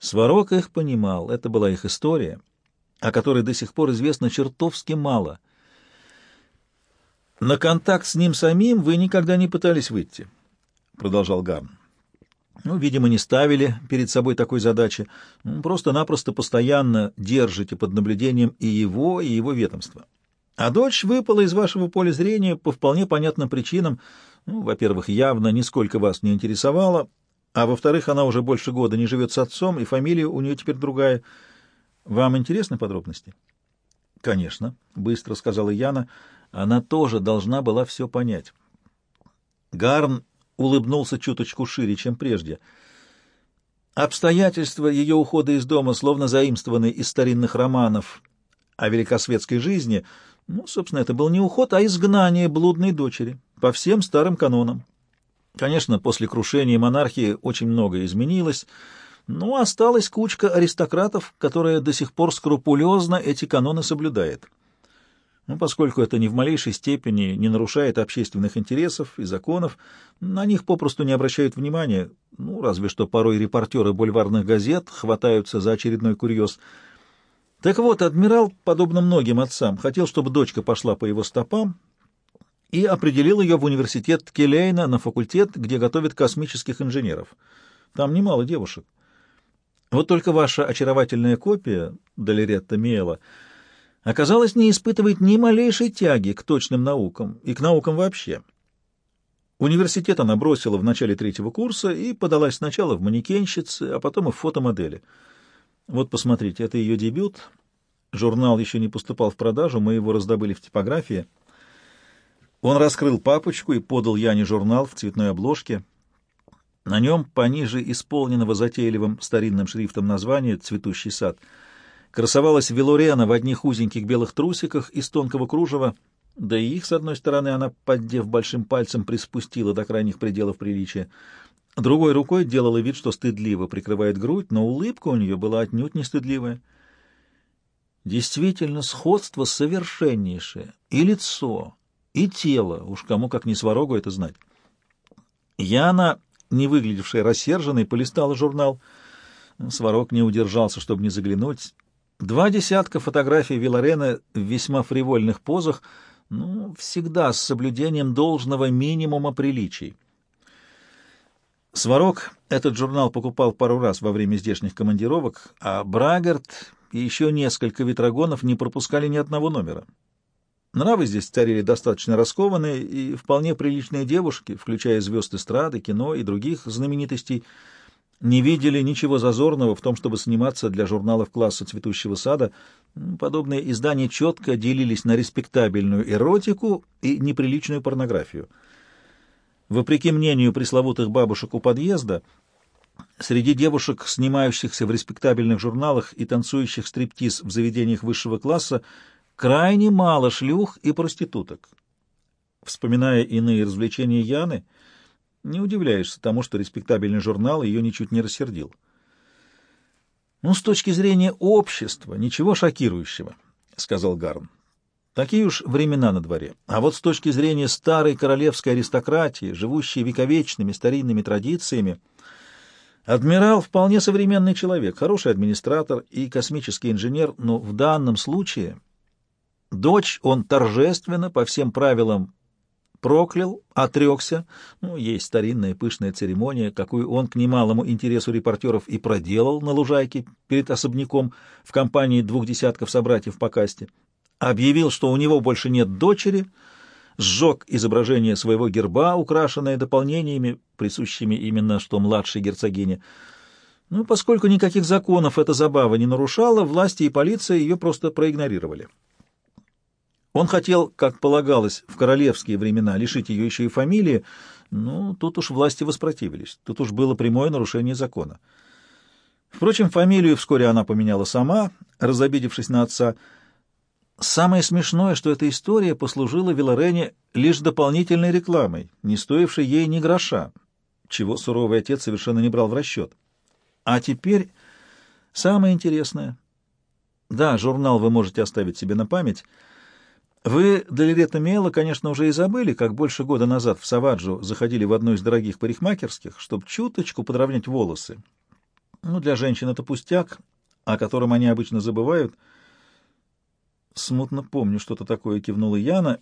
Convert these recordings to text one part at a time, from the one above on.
Сварог их понимал, это была их история, о которой до сих пор известно чертовски мало. «На контакт с ним самим вы никогда не пытались выйти», — продолжал Гарн. Ну, видимо, не ставили перед собой такой задачи. Ну, просто-напросто постоянно держите под наблюдением и его, и его ведомство. А дочь выпала из вашего поля зрения по вполне понятным причинам. Ну, во-первых, явно нисколько вас не интересовала, а во-вторых, она уже больше года не живет с отцом, и фамилия у нее теперь другая. Вам интересны подробности? — Конечно, — быстро сказала Яна. Она тоже должна была все понять. Гарн улыбнулся чуточку шире, чем прежде. Обстоятельства ее ухода из дома словно заимствованы из старинных романов о великосветской жизни. Ну, собственно, это был не уход, а изгнание блудной дочери по всем старым канонам. Конечно, после крушения монархии очень многое изменилось, но осталась кучка аристократов, которая до сих пор скрупулезно эти каноны соблюдает. Ну, поскольку это ни в малейшей степени не нарушает общественных интересов и законов, на них попросту не обращают внимания, ну, разве что порой репортеры бульварных газет хватаются за очередной курьез. Так вот, адмирал, подобно многим отцам, хотел, чтобы дочка пошла по его стопам и определил ее в университет Келейна на факультет, где готовят космических инженеров. Там немало девушек. Вот только ваша очаровательная копия, Долеретта Миэла, — оказалось, не испытывает ни малейшей тяги к точным наукам и к наукам вообще. Университет она бросила в начале третьего курса и подалась сначала в манекенщицы, а потом и в фотомодели. Вот посмотрите, это ее дебют. Журнал еще не поступал в продажу, мы его раздобыли в типографии. Он раскрыл папочку и подал Яне журнал в цветной обложке. На нем, пониже исполненного затейливым старинным шрифтом названия «Цветущий сад», красовалась Велурена в одних узеньких белых трусиках из тонкого кружева, да и их, с одной стороны, она, поддев большим пальцем, приспустила до крайних пределов приличия. Другой рукой делала вид, что стыдливо прикрывает грудь, но улыбка у нее была отнюдь не стыдливая. Действительно, сходство совершеннейшее. И лицо, и тело, уж кому как не сварогу это знать. Яна, не выглядевшая рассерженной, полистала журнал. Сварог не удержался, чтобы не заглянуть. Два десятка фотографий Виларена в весьма фривольных позах, ну, всегда с соблюдением должного минимума приличий. Сварог этот журнал покупал пару раз во время здешних командировок, а Брагерт и еще несколько ветрогонов не пропускали ни одного номера. Нравы здесь царили достаточно раскованные и вполне приличные девушки, включая звезд эстрады, кино и других знаменитостей — не видели ничего зазорного в том, чтобы сниматься для журналов класса «Цветущего сада». Подобные издания четко делились на респектабельную эротику и неприличную порнографию. Вопреки мнению пресловутых бабушек у подъезда, среди девушек, снимающихся в респектабельных журналах и танцующих стриптиз в заведениях высшего класса, крайне мало шлюх и проституток. Вспоминая иные развлечения Яны, не удивляешься тому, что респектабельный журнал ее ничуть не рассердил. «Ну, с точки зрения общества, ничего шокирующего», — сказал Гарн. «Такие уж времена на дворе. А вот с точки зрения старой королевской аристократии, живущей вековечными старинными традициями, адмирал вполне современный человек, хороший администратор и космический инженер, но в данном случае дочь он торжественно, по всем правилам проклял, отрекся. Ну, есть старинная пышная церемония, какую он к немалому интересу репортеров и проделал на лужайке перед особняком в компании двух десятков собратьев по касте. Объявил, что у него больше нет дочери, сжег изображение своего герба, украшенное дополнениями, присущими именно что младшей герцогине. Ну, поскольку никаких законов эта забава не нарушала, власти и полиция ее просто проигнорировали. Он хотел, как полагалось в королевские времена, лишить ее еще и фамилии, но тут уж власти воспротивились, тут уж было прямое нарушение закона. Впрочем, фамилию вскоре она поменяла сама, разобидевшись на отца. Самое смешное, что эта история послужила Виларене лишь дополнительной рекламой, не стоившей ей ни гроша, чего суровый отец совершенно не брал в расчет. А теперь самое интересное. Да, журнал вы можете оставить себе на память — вы, Долерета Мела, конечно, уже и забыли, как больше года назад в Саваджу заходили в одну из дорогих парикмахерских, чтобы чуточку подровнять волосы. Ну, для женщин это пустяк, о котором они обычно забывают. Смутно помню, что-то такое кивнула Яна,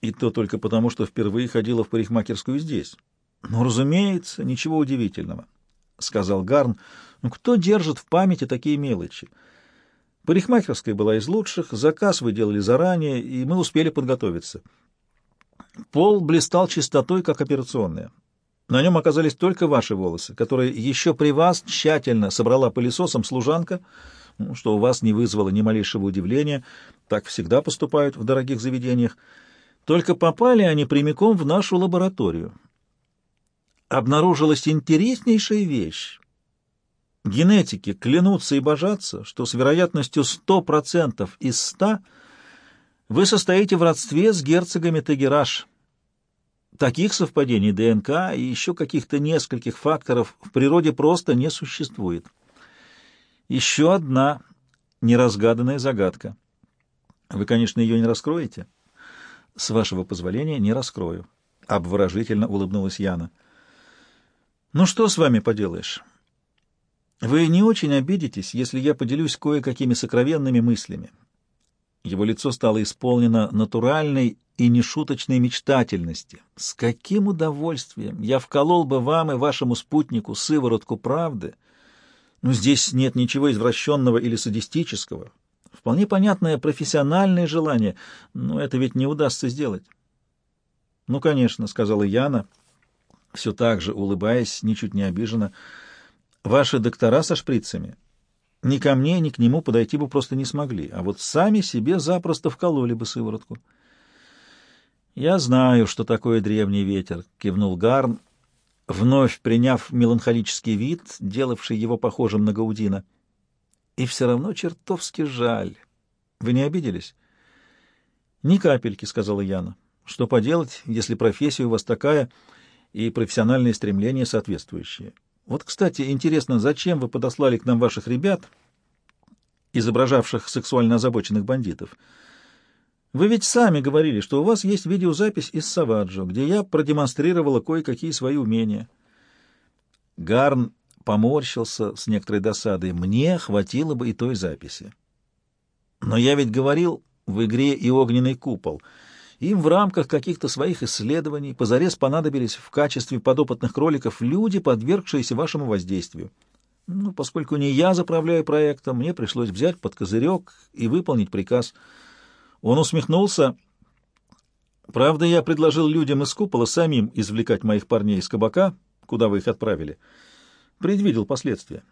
и то только потому, что впервые ходила в парикмахерскую здесь. Ну, разумеется, ничего удивительного, — сказал Гарн. Ну, кто держит в памяти такие мелочи? Парикмахерская была из лучших, заказ вы делали заранее, и мы успели подготовиться. Пол блистал чистотой, как операционная. На нем оказались только ваши волосы, которые еще при вас тщательно собрала пылесосом служанка, ну, что у вас не вызвало ни малейшего удивления. Так всегда поступают в дорогих заведениях. Только попали они прямиком в нашу лабораторию. Обнаружилась интереснейшая вещь. Генетики клянутся и божатся, что с вероятностью 100% из 100 вы состоите в родстве с герцогами Тегераш. Таких совпадений ДНК и еще каких-то нескольких факторов в природе просто не существует. Еще одна неразгаданная загадка. Вы, конечно, ее не раскроете? С вашего позволения, не раскрою. Обворожительно улыбнулась Яна. Ну что с вами поделаешь? Вы не очень обидитесь, если я поделюсь кое-какими сокровенными мыслями. Его лицо стало исполнено натуральной и нешуточной мечтательности. С каким удовольствием я вколол бы вам и вашему спутнику сыворотку правды. Но здесь нет ничего извращенного или садистического. Вполне понятное профессиональное желание, но это ведь не удастся сделать. — Ну, конечно, — сказала Яна, все так же улыбаясь, ничуть не обижена. — Ваши доктора со шприцами ни ко мне, ни к нему подойти бы просто не смогли, а вот сами себе запросто вкололи бы сыворотку. — «Я знаю, что такое древний ветер», — кивнул Гарн, вновь приняв меланхолический вид, делавший его похожим на Гаудина. «И все равно чертовски жаль. Вы не обиделись?» «Ни капельки», — сказала Яна. «Что поделать, если профессия у вас такая и профессиональные стремления соответствующие? Вот, кстати, интересно, зачем вы подослали к нам ваших ребят, изображавших сексуально озабоченных бандитов?» Вы ведь сами говорили, что у вас есть видеозапись из Саваджо, где я продемонстрировала кое-какие свои умения. Гарн поморщился с некоторой досадой. Мне хватило бы и той записи. Но я ведь говорил в игре и огненный купол. Им в рамках каких-то своих исследований позарез понадобились в качестве подопытных кроликов люди, подвергшиеся вашему воздействию. Ну, поскольку не я заправляю проектом, мне пришлось взять под козырек и выполнить приказ — он усмехнулся. Правда, я предложил людям из купола самим извлекать моих парней из кабака, куда вы их отправили. Предвидел последствия.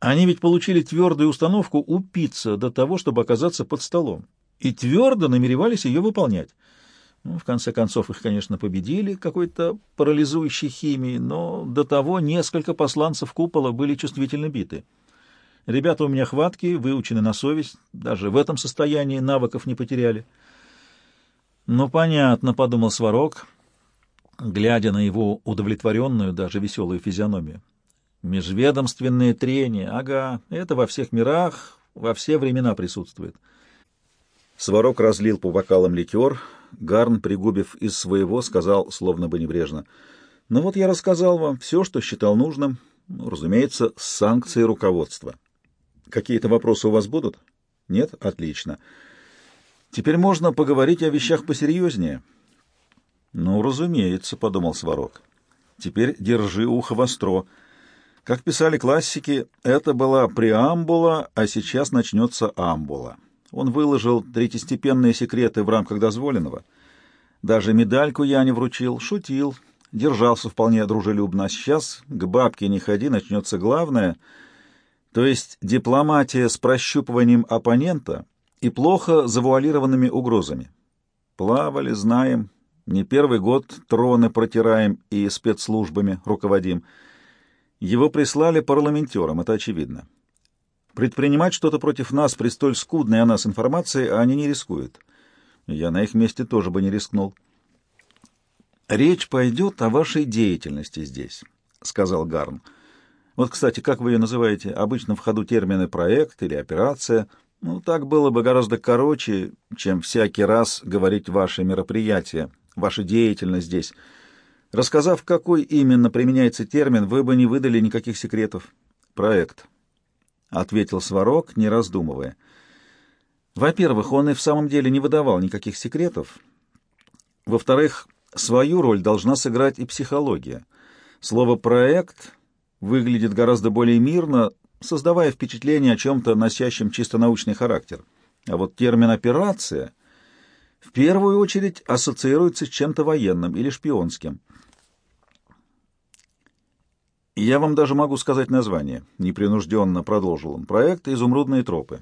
Они ведь получили твердую установку упиться до того, чтобы оказаться под столом, и твердо намеревались ее выполнять. В конце концов, их, конечно, победили какой-то парализующей химией, но до того несколько посланцев купола были чувствительно биты. Ребята у меня хваткие, выучены на совесть, даже в этом состоянии навыков не потеряли. Ну, понятно, — подумал Сварог, глядя на его удовлетворенную, даже веселую физиономию. Межведомственные трения, ага, это во всех мирах, во все времена присутствует. Сварог разлил по бокалам ликер, Гарн, пригубив из своего, сказал, словно бы небрежно, «Ну вот я рассказал вам все, что считал нужным, ну, разумеется, с санкцией руководства». Какие-то вопросы у вас будут? Нет? Отлично. Теперь можно поговорить о вещах посерьезнее. Ну, разумеется, — подумал Сварог. Теперь держи ухо востро. Как писали классики, это была преамбула, а сейчас начнется амбула. Он выложил третьестепенные секреты в рамках дозволенного. Даже медальку я не вручил, шутил, держался вполне дружелюбно. А сейчас к бабке не ходи, начнется главное — то есть дипломатия с прощупыванием оппонента и плохо завуалированными угрозами. Плавали, знаем, не первый год троны протираем и спецслужбами руководим. Его прислали парламентерам, это очевидно. Предпринимать что-то против нас при столь скудной о нас информации они не рискуют. Я на их месте тоже бы не рискнул. «Речь пойдет о вашей деятельности здесь», — сказал Гарн. Вот, кстати, как вы ее называете? Обычно в ходу термины «проект» или «операция». Ну, так было бы гораздо короче, чем всякий раз говорить «ваше мероприятие», «ваша деятельность здесь». Рассказав, какой именно применяется термин, вы бы не выдали никаких секретов. проект», — ответил Сварог, не раздумывая. «Во-первых, он и в самом деле не выдавал никаких секретов. Во-вторых, свою роль должна сыграть и психология. Слово «проект» выглядит гораздо более мирно, создавая впечатление о чем-то, носящем чисто научный характер. А вот термин «операция» в первую очередь ассоциируется с чем-то военным или шпионским. «Я вам даже могу сказать название», — непринужденно продолжил он. «Проект «Изумрудные тропы».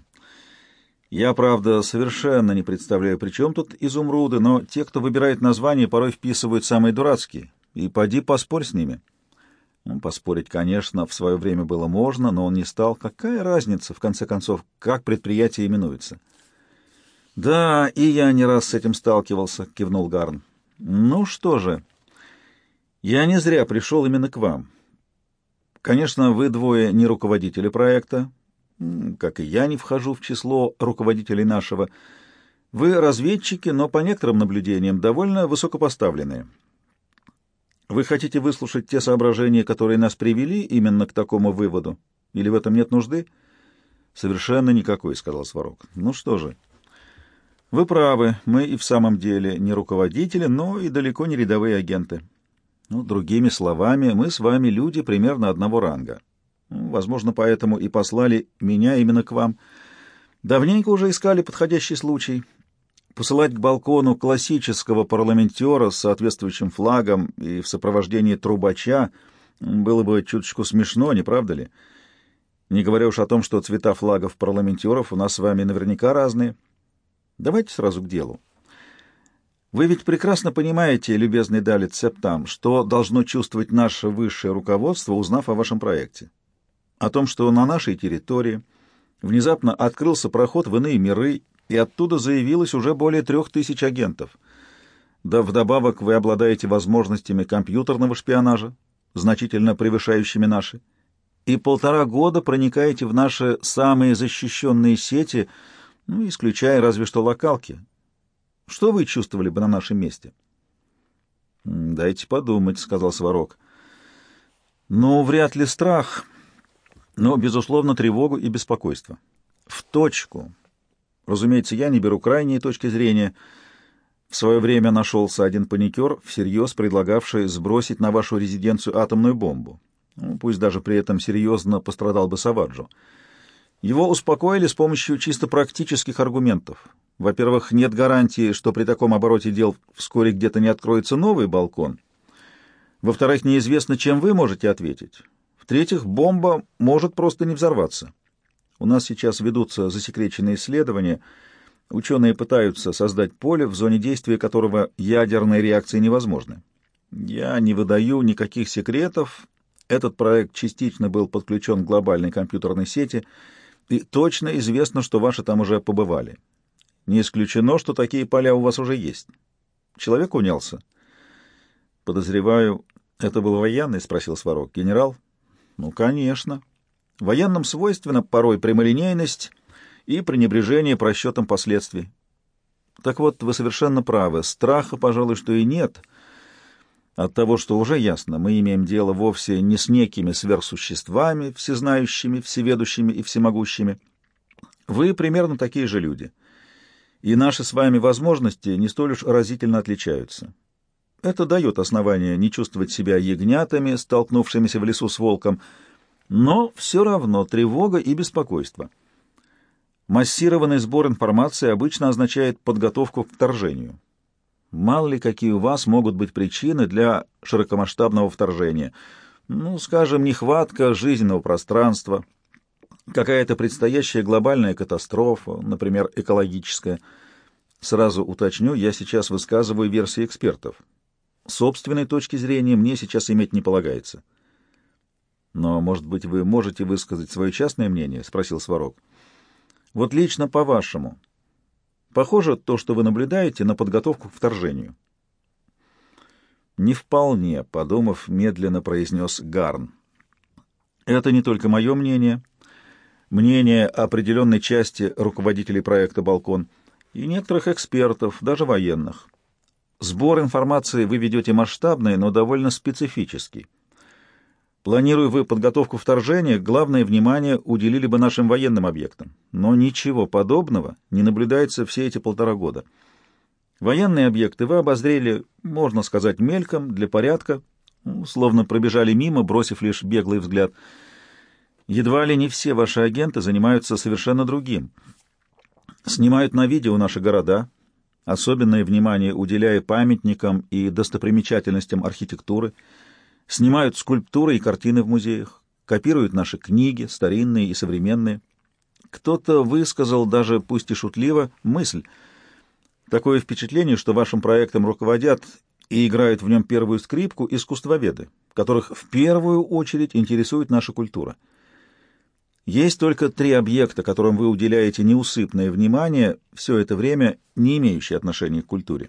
Я, правда, совершенно не представляю, при чем тут изумруды, но те, кто выбирает название, порой вписывают самые дурацкие. И поди поспорь с ними. Ну, поспорить, конечно, в свое время было можно, но он не стал. Какая разница, в конце концов, как предприятие именуется? «Да, и я не раз с этим сталкивался», — кивнул Гарн. «Ну что же, я не зря пришел именно к вам. Конечно, вы двое не руководители проекта, как и я не вхожу в число руководителей нашего. Вы разведчики, но по некоторым наблюдениям довольно высокопоставленные». Вы хотите выслушать те соображения, которые нас привели именно к такому выводу? Или в этом нет нужды? Совершенно никакой, сказал Сварог. Ну что же? Вы правы, мы и в самом деле не руководители, но и далеко не рядовые агенты. Ну, другими словами, мы с вами люди примерно одного ранга. Ну, возможно, поэтому и послали меня именно к вам. Давненько уже искали подходящий случай. Посылать к балкону классического парламентера с соответствующим флагом и в сопровождении трубача было бы чуточку смешно, не правда ли? Не говоря уж о том, что цвета флагов парламентеров у нас с вами наверняка разные. Давайте сразу к делу. Вы ведь прекрасно понимаете, любезный Далит Септам, что должно чувствовать наше высшее руководство, узнав о вашем проекте. О том, что на нашей территории внезапно открылся проход в иные миры и оттуда заявилось уже более трех тысяч агентов. Да вдобавок вы обладаете возможностями компьютерного шпионажа, значительно превышающими наши, и полтора года проникаете в наши самые защищенные сети, ну, исключая разве что локалки. Что вы чувствовали бы на нашем месте? — Дайте подумать, — сказал Сварог. — Ну, вряд ли страх, но, безусловно, тревогу и беспокойство. В точку. Разумеется, я не беру крайние точки зрения. В свое время нашелся один паникер, всерьез предлагавший сбросить на вашу резиденцию атомную бомбу. Ну, пусть даже при этом серьезно пострадал бы Саваджо. Его успокоили с помощью чисто практических аргументов. Во-первых, нет гарантии, что при таком обороте дел вскоре где-то не откроется новый балкон. Во-вторых, неизвестно, чем вы можете ответить. В-третьих, бомба может просто не взорваться. У нас сейчас ведутся засекреченные исследования. Ученые пытаются создать поле, в зоне действия которого ядерные реакции невозможны. Я не выдаю никаких секретов. Этот проект частично был подключен к глобальной компьютерной сети, и точно известно, что ваши там уже побывали. Не исключено, что такие поля у вас уже есть. Человек унялся. Подозреваю, это был военный, спросил Сварог. Генерал? Ну, конечно. Военным свойственна порой прямолинейность и пренебрежение просчетом последствий. Так вот, вы совершенно правы. Страха, пожалуй, что и нет. От того, что уже ясно, мы имеем дело вовсе не с некими сверхсуществами, всезнающими, всеведущими и всемогущими. Вы примерно такие же люди. И наши с вами возможности не столь уж разительно отличаются. Это дает основание не чувствовать себя ягнятами, столкнувшимися в лесу с волком, но все равно тревога и беспокойство. Массированный сбор информации обычно означает подготовку к вторжению. Мало ли какие у вас могут быть причины для широкомасштабного вторжения. Ну, скажем, нехватка жизненного пространства, какая-то предстоящая глобальная катастрофа, например, экологическая. Сразу уточню, я сейчас высказываю версии экспертов. Собственной точки зрения мне сейчас иметь не полагается. Но, может быть, вы можете высказать свое частное мнение? — спросил Сварог. — Вот лично по-вашему. Похоже то, что вы наблюдаете, на подготовку к вторжению. — Не вполне, — подумав, медленно произнес Гарн. — Это не только мое мнение, мнение определенной части руководителей проекта «Балкон» и некоторых экспертов, даже военных. Сбор информации вы ведете масштабный, но довольно специфический. Планируя вы подготовку вторжения, главное внимание уделили бы нашим военным объектам. Но ничего подобного не наблюдается все эти полтора года. Военные объекты вы обозрели, можно сказать, мельком, для порядка, ну, словно пробежали мимо, бросив лишь беглый взгляд. Едва ли не все ваши агенты занимаются совершенно другим. Снимают на видео наши города, особенное внимание уделяя памятникам и достопримечательностям архитектуры — снимают скульптуры и картины в музеях, копируют наши книги, старинные и современные. Кто-то высказал, даже пусть и шутливо, мысль. Такое впечатление, что вашим проектом руководят и играют в нем первую скрипку искусствоведы, которых в первую очередь интересует наша культура. Есть только три объекта, которым вы уделяете неусыпное внимание, все это время не имеющие отношения к культуре.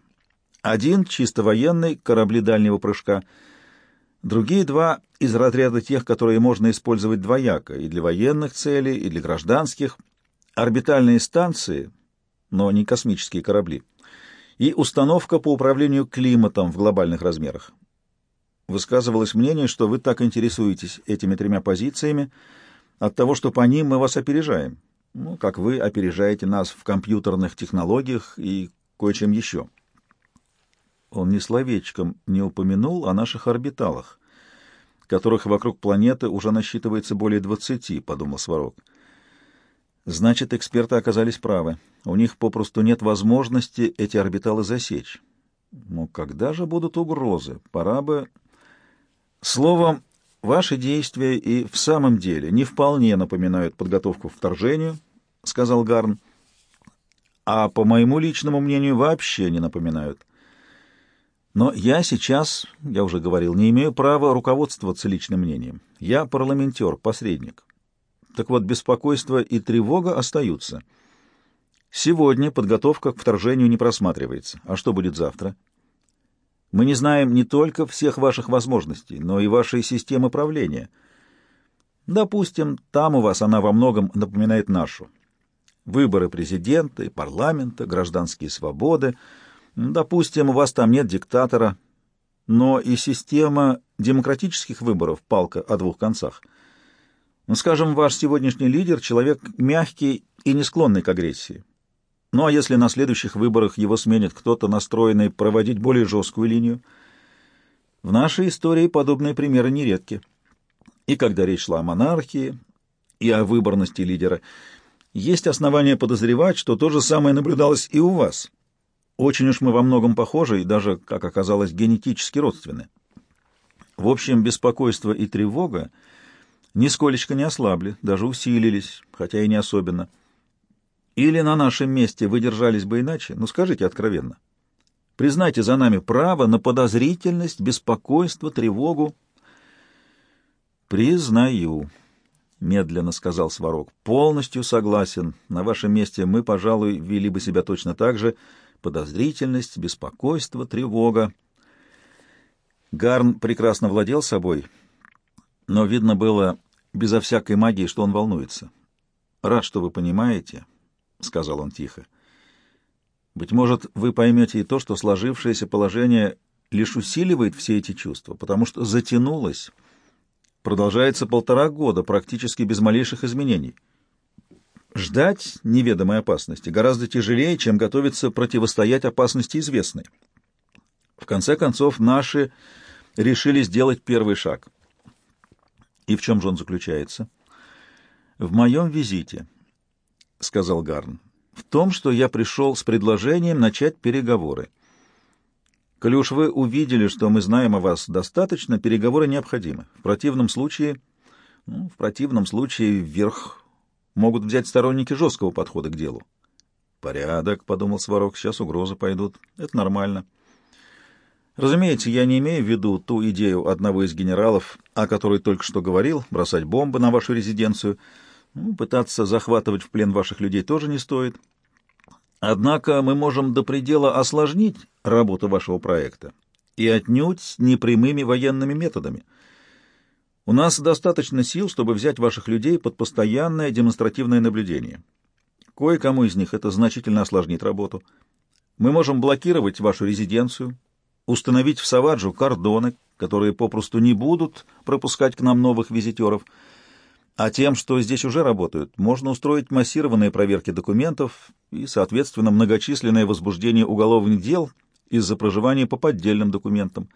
Один — чисто военный, корабли дальнего прыжка — Другие два из разряда тех, которые можно использовать двояко, и для военных целей, и для гражданских, орбитальные станции, но не космические корабли, и установка по управлению климатом в глобальных размерах. Высказывалось мнение, что вы так интересуетесь этими тремя позициями от того, что по ним мы вас опережаем, ну, как вы опережаете нас в компьютерных технологиях и кое-чем еще. Он ни словечком не упомянул о наших орбиталах, которых вокруг планеты уже насчитывается более двадцати, — подумал Сварог. Значит, эксперты оказались правы. У них попросту нет возможности эти орбиталы засечь. Но когда же будут угрозы? Пора бы... Словом, ваши действия и в самом деле не вполне напоминают подготовку к вторжению, — сказал Гарн, — а по моему личному мнению вообще не напоминают. Но я сейчас, я уже говорил, не имею права руководствоваться личным мнением. Я парламентер, посредник. Так вот, беспокойство и тревога остаются. Сегодня подготовка к вторжению не просматривается. А что будет завтра? Мы не знаем не только всех ваших возможностей, но и вашей системы правления. Допустим, там у вас она во многом напоминает нашу. Выборы президента и парламента, гражданские свободы — Допустим, у вас там нет диктатора, но и система демократических выборов — палка о двух концах. Ну, скажем, ваш сегодняшний лидер — человек мягкий и не склонный к агрессии. Ну а если на следующих выборах его сменит кто-то, настроенный проводить более жесткую линию? В нашей истории подобные примеры нередки. И когда речь шла о монархии, и о выборности лидера, есть основания подозревать, что то же самое наблюдалось и у вас. Очень уж мы во многом похожи и даже, как оказалось, генетически родственны. В общем, беспокойство и тревога нисколечко не ослабли, даже усилились, хотя и не особенно. Или на нашем месте вы держались бы иначе? Ну, скажите откровенно. Признайте за нами право на подозрительность, беспокойство, тревогу. «Признаю», — медленно сказал Сварог, — «полностью согласен. На вашем месте мы, пожалуй, вели бы себя точно так же, — подозрительность, беспокойство, тревога. Гарн прекрасно владел собой, но видно было безо всякой магии, что он волнуется. «Рад, что вы понимаете», — сказал он тихо. «Быть может, вы поймете и то, что сложившееся положение лишь усиливает все эти чувства, потому что затянулось, продолжается полтора года практически без малейших изменений». Ждать неведомой опасности гораздо тяжелее, чем готовиться противостоять опасности известной. В конце концов, наши решили сделать первый шаг. И в чем же он заключается? В моем визите, — сказал Гарн, — в том, что я пришел с предложением начать переговоры. Коли уж вы увидели, что мы знаем о вас достаточно, переговоры необходимы. В противном случае, ну, в противном случае вверх могут взять сторонники жесткого подхода к делу. «Порядок», — подумал Сварог, — «сейчас угрозы пойдут. Это нормально». Разумеется, я не имею в виду ту идею одного из генералов, о которой только что говорил, бросать бомбы на вашу резиденцию. Ну, пытаться захватывать в плен ваших людей тоже не стоит. Однако мы можем до предела осложнить работу вашего проекта и отнюдь непрямыми военными методами — у нас достаточно сил, чтобы взять ваших людей под постоянное демонстративное наблюдение. Кое-кому из них это значительно осложнит работу. Мы можем блокировать вашу резиденцию, установить в Саваджу кордоны, которые попросту не будут пропускать к нам новых визитеров, а тем, что здесь уже работают, можно устроить массированные проверки документов и, соответственно, многочисленное возбуждение уголовных дел из-за проживания по поддельным документам.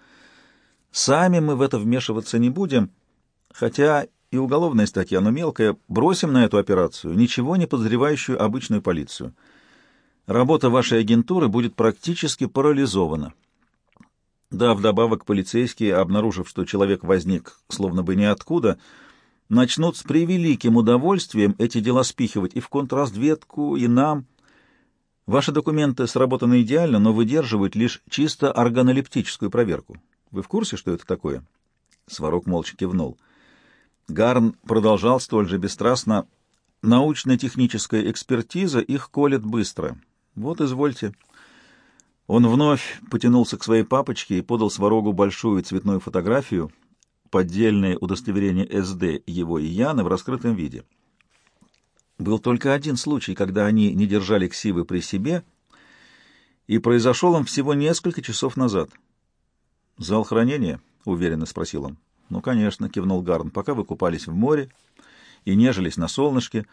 Сами мы в это вмешиваться не будем, хотя и уголовная статья, но мелкая, бросим на эту операцию ничего не подозревающую обычную полицию. Работа вашей агентуры будет практически парализована. Да, вдобавок полицейские, обнаружив, что человек возник словно бы ниоткуда, начнут с превеликим удовольствием эти дела спихивать и в контрразведку, и нам. Ваши документы сработаны идеально, но выдерживают лишь чисто органолептическую проверку. Вы в курсе, что это такое? Сварог молча кивнул. Гарн продолжал столь же бесстрастно. Научно-техническая экспертиза их колет быстро. Вот, извольте. Он вновь потянулся к своей папочке и подал Сварогу большую цветную фотографию, поддельное удостоверение СД его и Яны в раскрытом виде. Был только один случай, когда они не держали ксивы при себе, и произошел он всего несколько часов назад. «Зал хранения?» — уверенно спросил он. «Ну, конечно», — кивнул Гарн, — «пока вы купались в море и нежились на солнышке.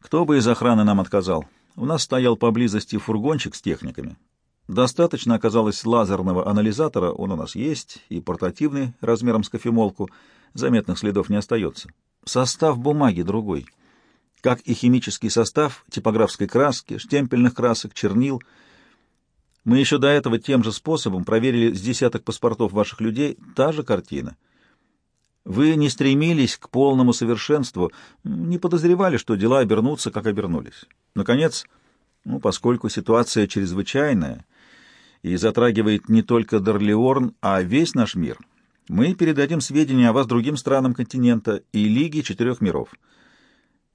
Кто бы из охраны нам отказал? У нас стоял поблизости фургончик с техниками. Достаточно оказалось лазерного анализатора, он у нас есть, и портативный размером с кофемолку, заметных следов не остается. Состав бумаги другой, как и химический состав типографской краски, штемпельных красок, чернил. Мы еще до этого тем же способом проверили с десяток паспортов ваших людей, та же картина. Вы не стремились к полному совершенству, не подозревали, что дела обернутся, как обернулись. Наконец, ну, поскольку ситуация чрезвычайная, и затрагивает не только Дорлеорн, а весь наш мир, мы передадим сведения о вас другим странам континента и Лиге Четырех Миров.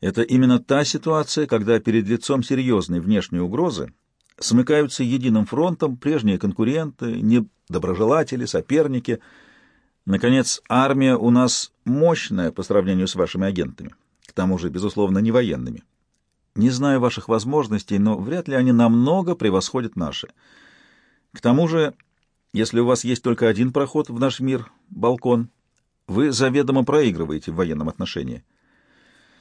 Это именно та ситуация, когда перед лицом серьезной внешней угрозы смыкаются единым фронтом прежние конкуренты, недоброжелатели, соперники. Наконец, армия у нас мощная по сравнению с вашими агентами, к тому же, безусловно, не военными. Не знаю ваших возможностей, но вряд ли они намного превосходят наши. К тому же, если у вас есть только один проход в наш мир, балкон, вы заведомо проигрываете в военном отношении —